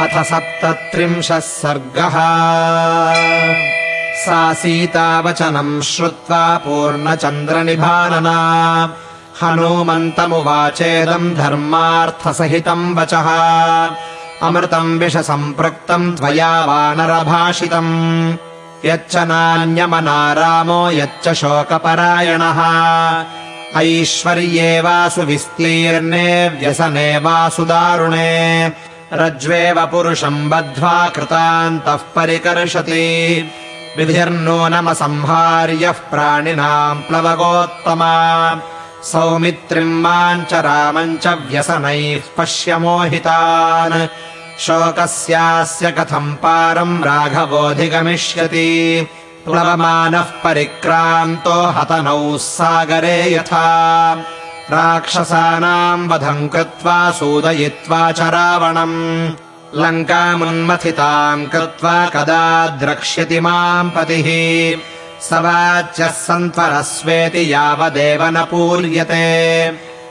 अथ सप्तत्रिंशः सर्गः। सा सीतावचनम् श्रुत्वा पूर्णचन्द्रनिभानना। हनूमन्तमुवाचेदम् धर्मार्थसहितम् वचः। अमृतम् विषसम्पृक्तम् त्वया वानरभाषितम्। यच्च नान्यमना रामो यच्च शोकपरायणः। ऐश्वर्ये वा सुविस्तीर्णे व्यसने वा सुदारुणे रज्ज्वेव पुरुषम् बद्ध्वा कृतान्तः परिकर्षति। विधिर्नूनमसंहार्यः प्राणिनाम् प्लवगोत्तमा। सौमित्रिम् माम् च रामम् च व्यसनैः पश्य मोहितान् शोकस्यास्य कथम् पारम् राघवोऽधिगमिष्यति। प्लवमानः परिक्रान्तो हतनौ सागरे यथा राक्षसानाम् वधम् कृत्वा सूदयित्वा च रावणम्। लङ्कामुन्मथिताम् कृत्वा कदा द्रक्ष्यति माम् पतिः। स वाच्यः सन्त्वरस्वेति यावदेव न पूर्यते।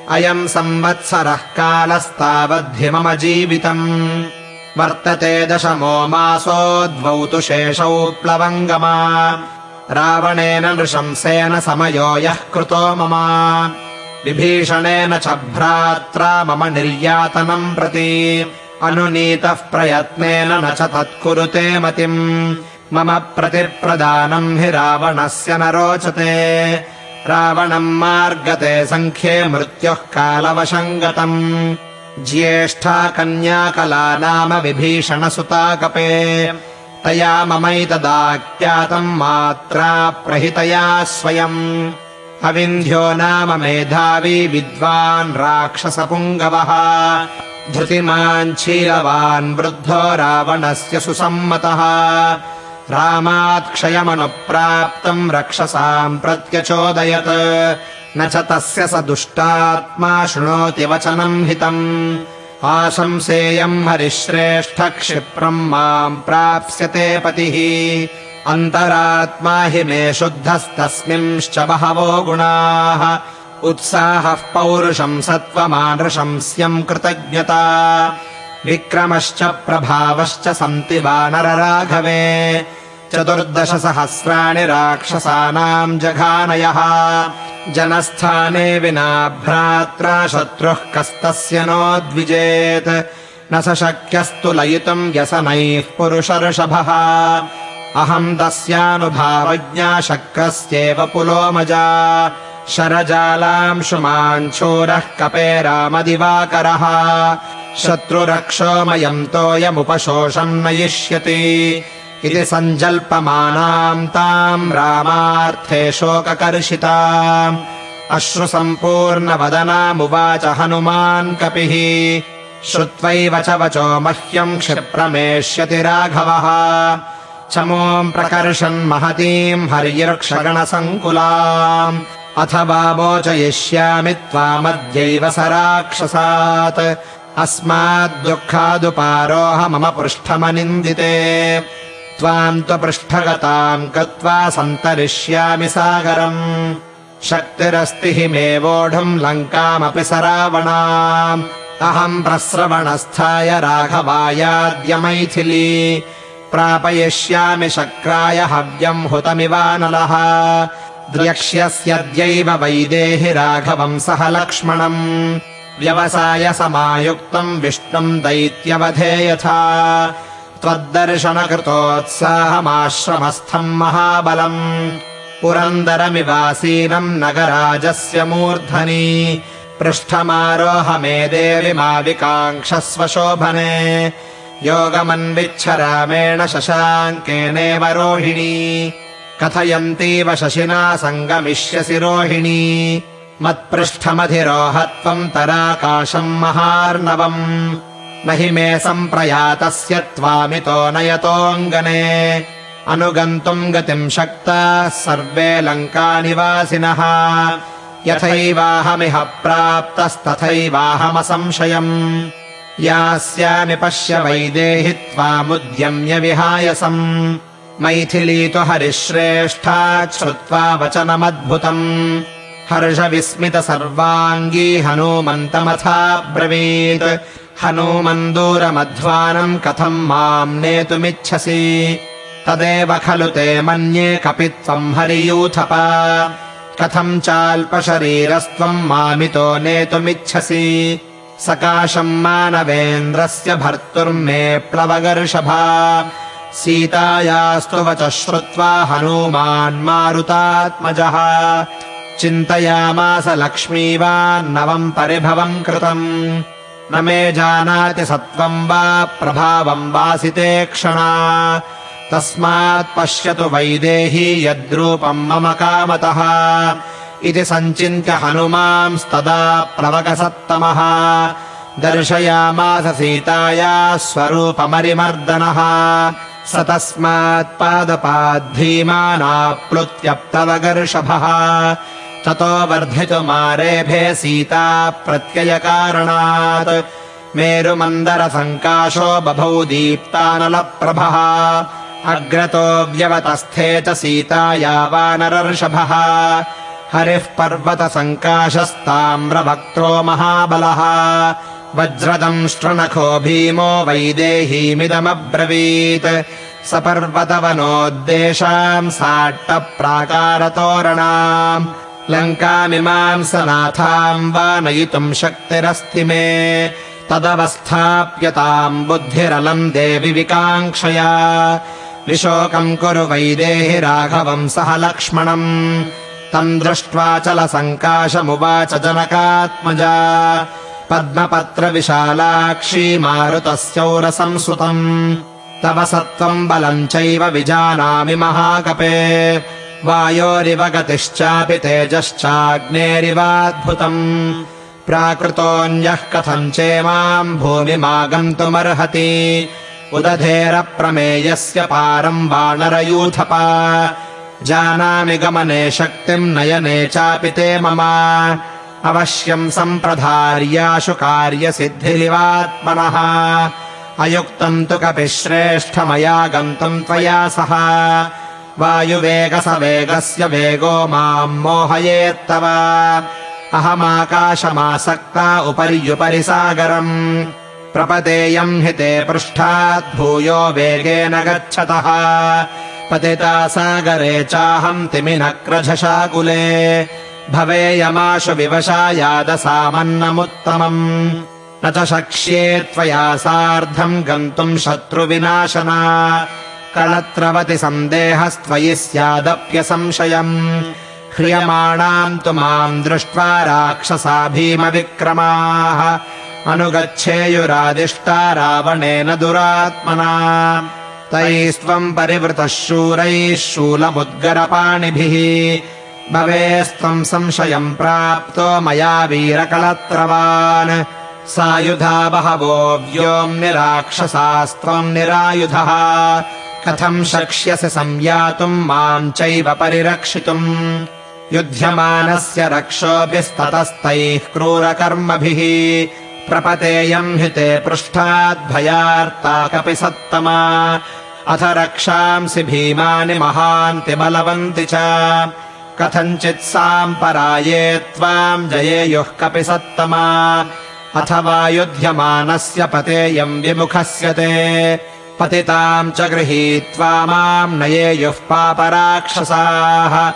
अयम् संवत्सरः कालस्तावद्धि मम जीवितम्। वर्तते दशमो मासो द्वौ तु शेषौ प्लवङ्गमा। रावणेन नृशंसेन समयो यः कृतो मम विभीषणेन च भ्रात्रा मम निर्यातनम् प्रति। अनुनीतः प्रयत्नेन न च तत्कुरुते मतिम्। मम प्रतिप्रदानम् हि रावणस्य न रोचते। रावणम् मार्गते सङ्ख्ये मृत्युः कालवशम् गतम् ज्येष्ठा कन्याकला नाम विभीषणसुता कपे। तया ममैतदाख्यातम् मात्रा प्रहितया स्वयम् अविन्ध्यो नाम मेधावी विद्वान् राक्षसपुङ्गवः। धृतिमाञ्छीलवान् वृद्धो रावणस्य सुसम्मतः। रामात्क्षयमनुप्राप्तम् रक्षसाम् प्रत्यचोदयत्। न च तस्य स दुष्टात्मा शृणोति वचनम् हितम्। आशंसेयम् हरिश्रेष्ठ क्षिप्रम् माम् प्राप्स्यते पतिः अन्तरात्मा हि मे शुद्धस्तस्मिंश्च बहवो गुणाः। उत्साहः पौरुषम् सत्त्वमानृशंस्यम् कृतज्ञता। विक्रमश्च प्रभावश्च सन्ति वानरराघवे। चतुर्दशसहस्राणि राक्षसानाम् जघानयः। जनस्थाने विना भ्रात्रा शत्रुः कस्तस्य नो द्विजेत्। न स शक्यस्तु लयितुम् व्यसनैः पुरुषर्षभः अहम् तस्यानुभावज्ञा शक्रस्येव पुलोमजा। शरजालांशुमाञ्छूरः कपे रामदिवाकरः। शत्रुरक्षोमयम् तोयमुपशोषम् नयिष्यति। इति सञ्जल्पमानाम् ताम् रामार्थे शोककर्षिता अश्रुसम्पूर्णवदनामुवाच हनुमान् कपिः। श्रुत्वैव च वचो मह्यम् क्षिप्रमेष्यति राघवः चमोम् प्रकर्षन् महतीम् हर्यर्क्षगणसङ्कुलाम्। अथवा मोचयिष्यामि त्वामद्यैव राक्षसात्। अस्माद्दुःखादुपारोह मम पृष्ठमनिन्दिते। त्वाम् त्वपृष्ठगताम् गत्वा सन्तरिष्यामि सागरम्। शक्तिरस्ति हि मे वोढुम् लङ्कामपि स रावणाम्। अहम् प्रस्रवणस्थाय राघवायाद्य मैथिली प्रापयिष्यामि शक्राय हव्यम् हुतमिवानलः। द्र्यक्ष्यस्यद्यैव वैदेहि राघवम् सह लक्ष्मणम्। व्यवसायसमायुक्तम् विष्णुम् दैत्यवधे यथा त्वद्दर्शनकृतोत्साहमाश्रमस्थम् महाबलम्। पुरन्दरमिवासीनम् नगराजस्य मूर्धनि। पृष्ठमारोह मे देवि माविकाङ्क्षस्व शोभने योगमन्विच्छ रामेण शशाङ्केनेव रोहिणी। कथयन्तीव शशिना सङ्गमिष्यसि रोहिणी। मत्पृष्ठमधिरोहत्वम् तराकाशम् महार्णवम्। न हि मे सम्प्रयातस्य त्वामितो नयतोऽङ्गने। अनुगन्तुम् गतिम् शक्ताः सर्वे लङ्कानिवासिनः। यथैवाहमिह प्राप्तस्तथैवाहमसंशयम् यास्यामि पश्य वैदेहि त्वामुद्यम्य विहायसम् मैथिली तु हरिश्रेष्ठा श्रुत्वा वचनमद्भुतम्। हर्षविस्मित सर्वाङ्गी हनूमन्तमथा ब्रवीत् हनूमन्दूरमध्वानम् कथम् माम् नेतुमिच्छसि? तदेव खलु ते मन्ये कपि त्वम् हरियूथप। कथम् चाल्पशरीरस्त्वम् मामितो नेतुमिच्छसि सकाशम् मानवेन्द्रस्य भर्तुर्मे प्लवगर्षभा। सीतायास्तु वचः श्रुत्वा हनूमान् मारुतात्मजः। चिन्तयामास लक्ष्मीवान्नवम् परिभवम् कृतम्। न मे जानाति सत्त्वम् वा प्रभावम् वासिते क्षणा। तस्मात् पश्यतु वैदेही यद्रूपम् मम कामतः इति सञ्चिन्त्य हनुमांस्तदा प्लवकसत्तमः। दर्शयामास सीतायाः स्वरूपमरिमर्दनः। स तस्मात्पादपाद्भीमानाप्लुत्यप्तवगर्षभः ततो वर्धितुमारेभे सीता प्रत्ययकारणात्। मेरुमन्दरसङ्काशो बभौ दीप्तानलप्रभः। अग्रतो व्यवतस्थे च सीताया वानरर्षभः हरिः पर्वतसङ्काशस्ताम्रभक्त्रो महाबलः। वज्रदंष्ट्रनखो भीमो वैदेहीमिदमब्रवीत् स पर्वतवनोद्देशाम् साट्टप्राकारतोरणाम्। लङ्कामिमाम् स नाथाम् वा नयितुम् शक्तिरस्ति मे। तदवस्थाप्यताम् बुद्धिरलम् देवि विकाङ्क्षया। विशोकम् कुरु वैदेहि राघवम् सह लक्ष्मणम् तम् दृष्ट्वा चलसङ्काशमुवाच जनकात्मजा। पद्मपत्रविशालाक्षी मारुतस्यौरसंसुतम्। तव सत्त्वम् बलम् चैव विजानामि महाकपे। वायोरिव गतिश्चापि तेजश्चाग्नेरिवाद्भुतम्। प्राकृतोऽन्यः कथम् चेमाम् भूमिमागन्तुमर्हति। उदधेरप्रमेयस्य पारम् वानरयूथपा जानामि गमने शक्तिम् नयने चापि ते मम। अवश्यम् सम्प्रधार्याशु कार्यसिद्धिरिवात्मनः। अयुक्तम् तु कपिश्रेष्ठ मया गन्तुम् त्वया सह। वायुवेगसवेगस्य वेगो माम् मोहयेत्तव अहमाकाशमासक्ता उपर्युपरि सागरम् प्रपतेयम् हि ते पृष्ठात् भूयो वेगेन गच्छतः पतिता सागरे चाहम् तिमिनक्रझशाकुले भवेयमाशु विवशायादसामन्नमुत्तमम्। न च शक्ष्ये त्वया सार्धम् गन्तुम् शत्रुविनाशना। कलत्रवति सन्देहस्त्वयि स्यादप्यसंशयम्। ह्रियमाणाम् तु माम् दृष्ट्वा राक्षसा भीमविक्रमाः। अनुगच्छेयुरादिष्टा रावणेन दुरात्मना तैस्त्वम् परिवृतः शूरैः शूलमुद्गरपाणिभिः। भवेस्त्वम् संशयम् प्राप्तो मया वीरकलत्रवान्। सायुधा बहवो व्योम्निराक्षसास्त्वम् निरायुधः। कथम् शक्ष्यसि संयातुम् माम् चैव परिरक्षितुम्। युध्यमानस्य रक्षोभिस्ततस्तैः क्रूरकर्मभिः प्रपतेयम् हि ते पृष्ठाद्भयार्ता कपि सत्तमा। अथ रक्षांसि भीमानि महान्ति बलवन्ति च। कथञ्चित् साम् पराये त्वाम् जयेयुः कपि सत्तमा। अथवा युध्यमानस्य पतेयम् विमुखस्य ते। पतिताम् च गृहीत्वा माम् नयेयुः पापराक्षसाः।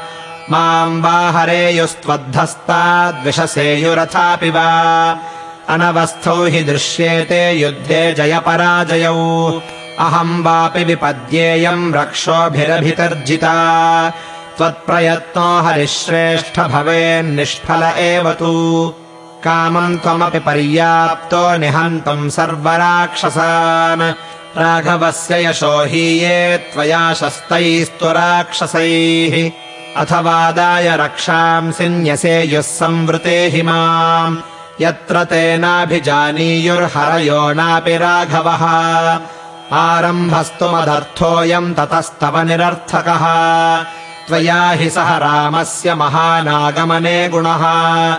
माम् वा हरेयुस्त्वद्धस्ताद्विषसेयुरथापि वा अनवस्थौ हि दृश्येते युद्धे जयपराजयौ। अहम् वापि विपद्येयम् रक्षोभिरभितर्जिता। त्वत्प्रयत्नो हरिश्रेष्ठ भवेन्निष्फल एव तु। कामम् त्वमपि पर्याप्तो निहन्तुम् सर्वराक्षसान्। राघवस्य यशो हीये त्वया शस्तैस्तु राक्षसैः। अथवादाय रक्षांसि न्यसेयुः संवृते हि माम् यत्र तेनाभिजानीयुर्हरयो नापि राघवः। आरम्भस्तु मदर्थोऽयम् ततस्तव निरर्थकः। त्वया हि सह रामस्य महानागमने गुणः।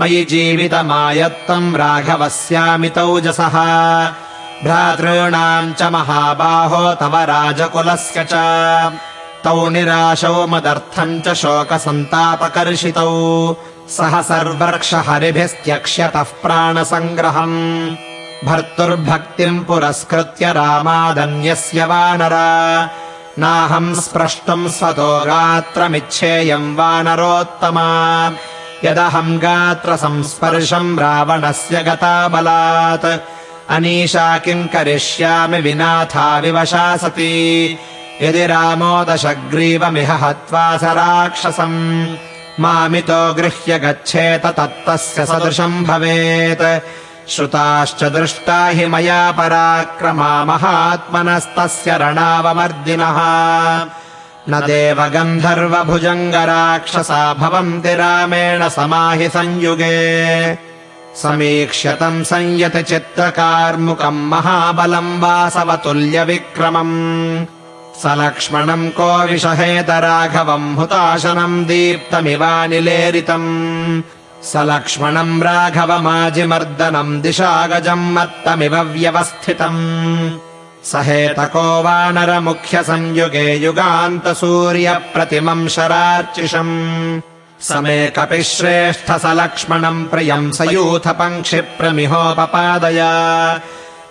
मयि जीवितमायत्तम् राघवस्यामितौजसः भ्रातॄणाम् च महाबाहो तव राजकुलस्य च। तौ निराशौ मदर्थम् च शोकसन्तापकर्षितौ सह सर्वर्क्षहरिभिस्त्यक्ष्यतः प्राणसङ्ग्रहम्। भर्तुर्भक्तिम् पुरस्कृत्य रामादन्यस्य वानरा। नाहम् स्प्रष्टुम् स्वतो गात्रमिच्छेयम् वानरोत्तमा। यदहम् गात्रसंस्पर्शम् रावणस्य गताबलात्। अनीशा किम् करिष्यामि विनाथा विवशा सती यदि रामो दशग्रीवमिह हत्वा स राक्षसम् मामितो गृह्य गच्छेत तत्तस्य सदृशम् भवेत्। श्रुताश्च दृष्टा हि मया पराक्रमा महात्मनस्तस्य रणावमर्दिनः। न देवगन्धर्वभुजङ्गराक्षसा भवन्ति रामेण समाहि संयुगे। समीक्ष्यतम् संयत चित्तकार्मुकम् महाबलम् वासवतुल्यविक्रमम् स लक्ष्मणम् को विषहेत राघवम् हुताशनम् दीप्तमिवानिलेरितम्। स लक्ष्मणम् राघवमाजिमर्दनम् दिशागजम् मत्तमिव व्यवस्थितम्। सहेतको वानरमुख्यसंयुगे युगान्तसूर्यप्रतिमम् शरार्चिषम्। समे कपिः श्रेष्ठ स लक्ष्मणम् प्रियम् स यूथपङ्क्षिप्रमिहोपपादय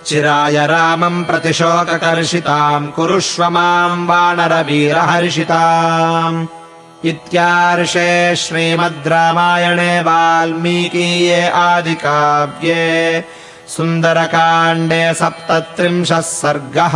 चिराय रामम् प्रतिशोककर्षिताम् कुरुष्व माम् वानरवीरहर्षिताम्। इत्यार्षे श्रीमद् रामायणे वाल्मीकीये आदिकाव्ये सुन्दरकाण्डे सप्तत्रिंशः सर्गः